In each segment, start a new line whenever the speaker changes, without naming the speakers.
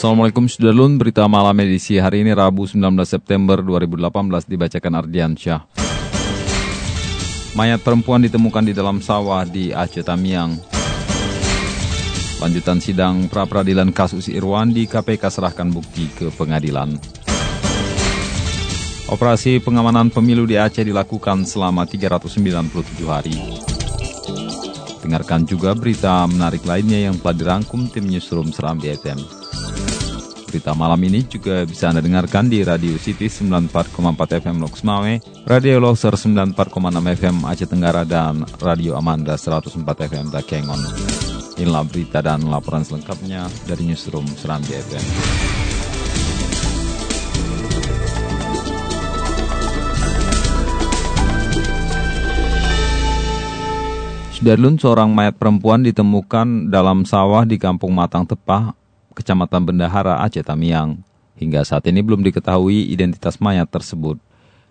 Assalamualaikum Sudarlun, berita malam edisi hari ini Rabu 19 September 2018 dibacakan Ardian Syah. Mayat perempuan ditemukan di dalam sawah di Aceh Tamiang. Lanjutan sidang pra-peradilan kasus Irwan di KPK serahkan bukti ke pengadilan. Operasi pengamanan pemilu di Aceh dilakukan selama 397 hari. Dengarkan juga berita menarik lainnya yang telah dirangkum tim Newsroom Serambi FM. Berita malam ini juga bisa Anda dengarkan di Radio City 94,4 FM Loks Mawai, Radio Loser 94,6 FM Aceh Tenggara, dan Radio Amanda 104 FM Dakengon. Inilah berita dan laporan selengkapnya dari Newsroom Serambi FM. Sudarlun, seorang mayat perempuan ditemukan dalam sawah di Kampung Matang Tepah, Kecamatan Bendahara, Aceh Tamiang. Hingga saat ini belum diketahui identitas mayat tersebut.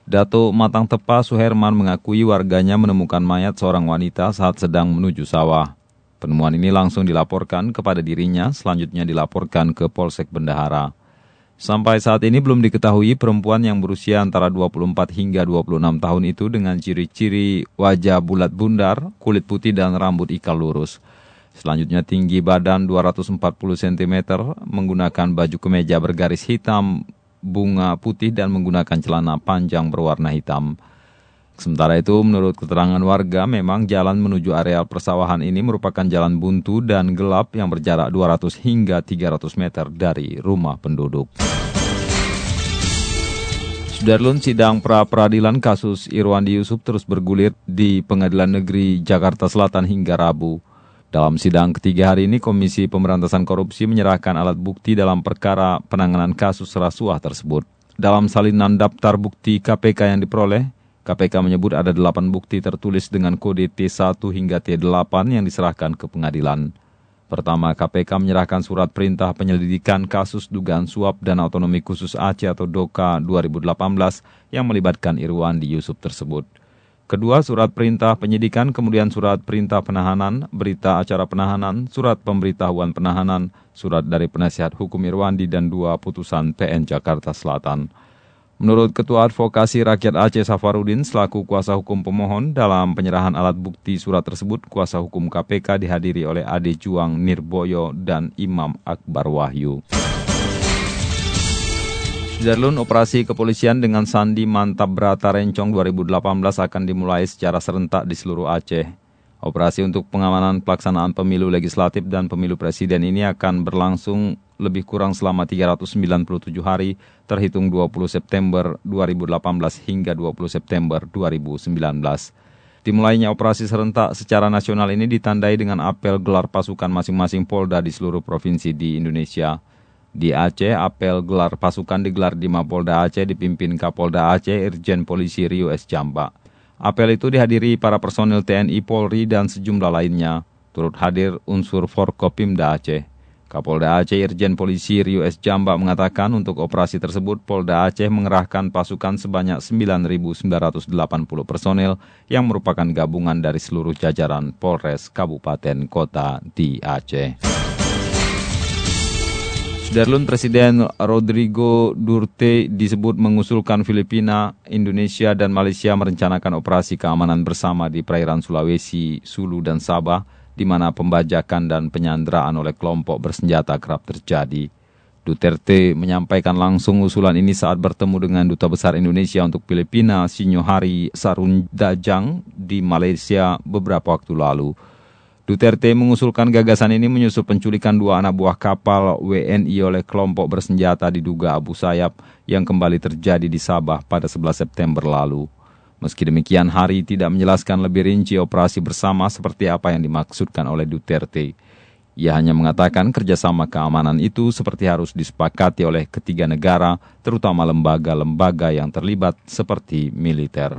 Dato Matang Tepa Suherman mengakui warganya menemukan mayat seorang wanita saat sedang menuju sawah. Penemuan ini langsung dilaporkan kepada dirinya, selanjutnya dilaporkan ke Polsek Bendahara. Sampai saat ini belum diketahui perempuan yang berusia antara 24 hingga 26 tahun itu dengan ciri-ciri wajah bulat bundar, kulit putih dan rambut ikal lurus. Selanjutnya tinggi badan 240 cm, menggunakan baju kemeja bergaris hitam, bunga putih dan menggunakan celana panjang berwarna hitam. Sementara itu, menurut keterangan warga, memang jalan menuju areal persawahan ini merupakan jalan buntu dan gelap yang berjarak 200 hingga 300 meter dari rumah penduduk. Sudarlun sidang pra-peradilan kasus Irwandi Yusuf terus bergulir di Pengadilan Negeri Jakarta Selatan hingga Rabu. Dalam sidang ketiga hari ini, Komisi Pemberantasan Korupsi menyerahkan alat bukti dalam perkara penanganan kasus rasuah tersebut. Dalam salinan daftar bukti KPK yang diperoleh, KPK menyebut ada delapan bukti tertulis dengan kode T1 hingga T8 yang diserahkan ke pengadilan. Pertama, KPK menyerahkan surat perintah penyelidikan kasus dugaan suap dan otonomi khusus Aceh atau DOKA 2018 yang melibatkan Irwandi Yusuf tersebut. Kedua, surat perintah penyidikan, kemudian surat perintah penahanan, berita acara penahanan, surat pemberitahuan penahanan, surat dari penasihat hukum Irwandi, dan dua putusan PN Jakarta Selatan. Menurut Ketua Advokasi Rakyat Aceh Safarudin selaku kuasa hukum pemohon dalam penyerahan alat bukti surat tersebut, kuasa hukum KPK dihadiri oleh Ade Juang Nirboyo dan Imam Akbar Wahyu. Darlun operasi kepolisian dengan Sandi Mantap Brata Rencong 2018 akan dimulai secara serentak di seluruh Aceh. Operasi untuk pengamanan pelaksanaan pemilu legislatif dan pemilu presiden ini akan berlangsung lebih kurang selama 397 hari terhitung 20 September 2018 hingga 20 September 2019. Dimulainya operasi serentak secara nasional ini ditandai dengan apel gelar pasukan masing-masing Polda di seluruh provinsi di Indonesia. Di Aceh, apel gelar pasukan digelar di Mapolda Aceh dipimpin Kapolda Aceh Irjen Polisi Rio S. Jamba. Apel itu dihadiri para personil TNI Polri dan sejumlah lainnya. Turut hadir unsur Forkopimda Aceh. Kapolda Aceh Irjen Polisi Rio S. Jamba mengatakan untuk operasi tersebut Polda Aceh mengerahkan pasukan sebanyak 9.980 personel yang merupakan gabungan dari seluruh jajaran Polres Kabupaten Kota di Aceh. Sudarlun Presiden Rodrigo Duterte disebut mengusulkan Filipina, Indonesia, dan Malaysia merencanakan operasi keamanan bersama di perairan Sulawesi, Sulu, dan Sabah, di mana pembajakan dan penyanderaan oleh kelompok bersenjata kerap terjadi. Duterte menyampaikan langsung usulan ini saat bertemu dengan Duta Besar Indonesia untuk Filipina, Sinyohari Sarundajang, di Malaysia beberapa waktu lalu. Duterte mengusulkan gagasan ini menyusul penculikan dua anak buah kapal WNI oleh kelompok bersenjata diduga Abu Sayyaf yang kembali terjadi di Sabah pada 11 September lalu. Meski demikian, Hari tidak menjelaskan lebih rinci operasi bersama seperti apa yang dimaksudkan oleh Duterte. Ia hanya mengatakan kerjasama keamanan itu seperti harus disepakati oleh ketiga negara, terutama lembaga-lembaga yang terlibat seperti militer.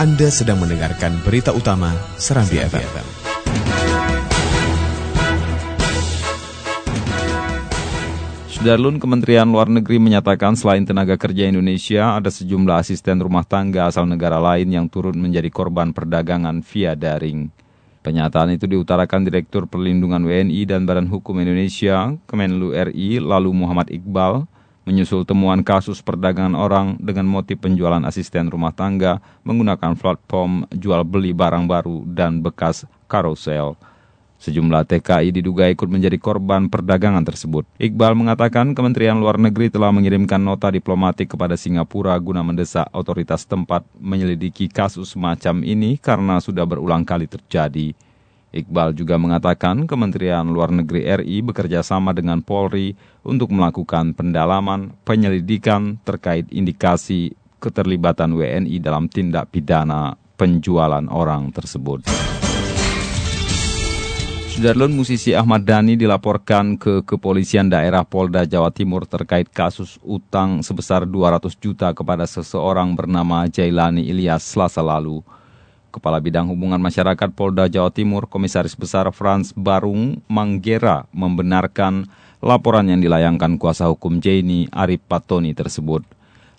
Anda sedang mendengarkan berita utama Serambi FM.
Sudarlun Kementerian Luar Negeri menyatakan selain tenaga kerja Indonesia, ada sejumlah asisten rumah tangga asal negara lain yang turut menjadi korban perdagangan via daring. Pernyataan itu diutarakan Direktur Perlindungan WNI dan Badan Hukum Indonesia, Kemenlu RI, lalu Muhammad Iqbal, menyusul temuan kasus perdagangan orang dengan motif penjualan asisten rumah tangga menggunakan platform jual beli barang baru dan bekas karusel. Sejumlah TKI diduga ikut menjadi korban perdagangan tersebut. Iqbal mengatakan Kementerian Luar Negeri telah mengirimkan nota diplomatik kepada Singapura guna mendesak otoritas tempat menyelidiki kasus semacam ini karena sudah berulang kali terjadi. Iqbal juga mengatakan Kementerian Luar Negeri RI bekerja sama dengan Polri untuk melakukan pendalaman penyelidikan terkait indikasi keterlibatan WNI dalam tindak pidana penjualan orang tersebut. Sudarlun musisi Ahmad Dhani dilaporkan ke kepolisian daerah Polda Jawa Timur terkait kasus utang sebesar 200 juta kepada seseorang bernama Jailani Ilyas selasa lalu. Kepala Bidang Hubungan Masyarakat Polda Jawa Timur, Komisaris Besar Franz Barung Manggera membenarkan laporan yang dilayangkan kuasa hukum Jaini Arif Patoni tersebut.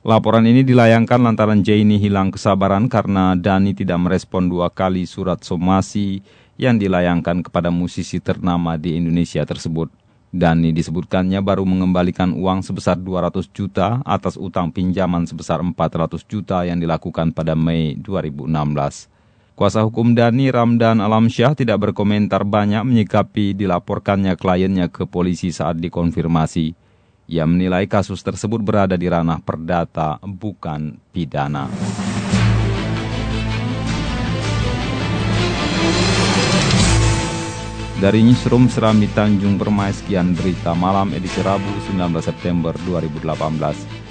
Laporan ini dilayangkan lantaran Jaini hilang kesabaran karena Dani tidak merespon dua kali surat somasi yang dilayangkan kepada musisi ternama di Indonesia tersebut. Dani disebutkannya baru mengembalikan uang sebesar 200 juta atas utang pinjaman sebesar 400 juta yang dilakukan pada Mei 2016. Kuasa hukum Dani Ramdan Alamsyah tidak berkomentar banyak menyikapi dilaporkannya kliennya ke polisi saat dikonfirmasi. Ia menilai kasus tersebut berada di ranah perdata, bukan pidana. Dari Newsroom Serambi Tanjung Permai, sekian berita malam edisi Rabu 19 September 2018.